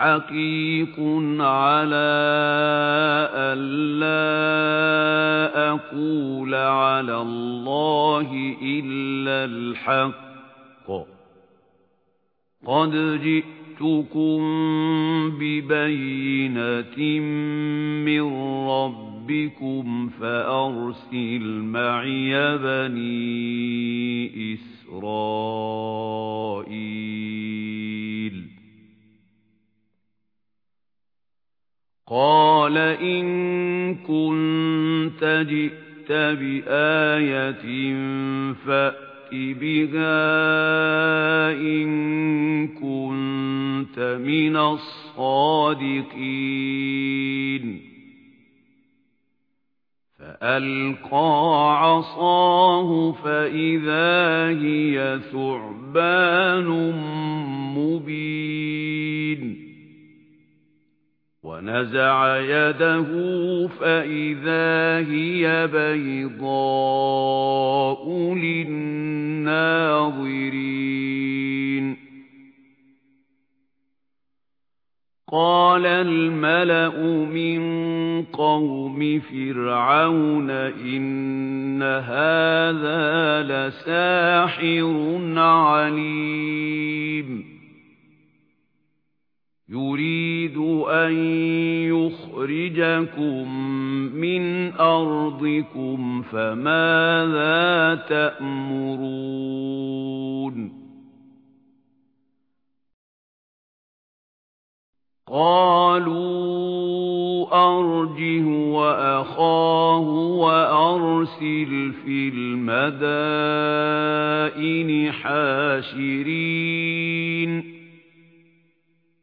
حقيق على ألا أقول على الله إلا الحق. قد جئتكم ببينة من ربكم فأرسل معي بني قال إن كنت جئت بآية فأت بها إن كنت من الصادقين فألقى عصاه فإذا هي ثعبان ونزع يده فإذا هي بيضاء للناظرين. قال الملأ من قوم فرعون إن هذا لساحر عليم. يريد أن يخرجكم من أرضكم فماذا تأمرون؟ قالوا أرجه وأخاه وأرسل في المدائن حاشرين.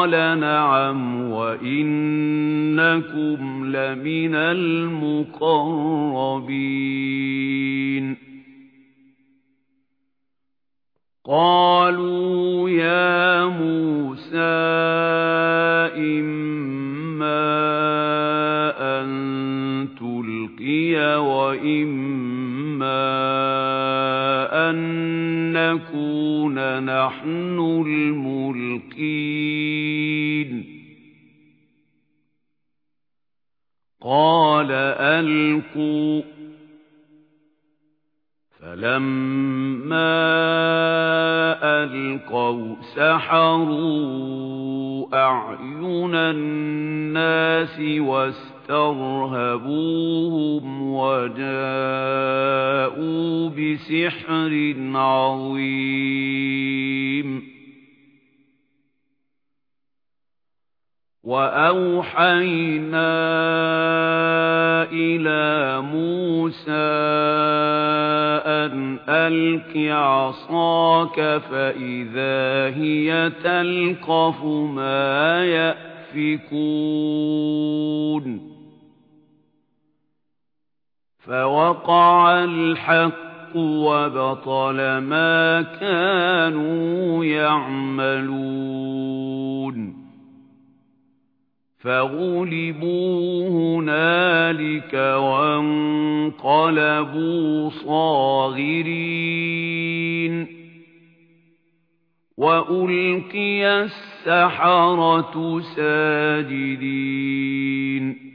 قال نعم وإنكم لمن المقربين قالوا يا موسى إما أن تلقي وإما أن نكون نحن الملقين ألقوا فلما ألقوا سحروا أعين الناس واسترهبوهم وجاءوا بسحر عظيم. وأوحينا إلى موسى أن ألق عصاك فإذا هي تلقف ما يأفكون. فوقع الحق وبطل ما كانوا يعملون. فغلبوا هنالك وانقلبوا صاغرين. وألقي السحرة ساجدين.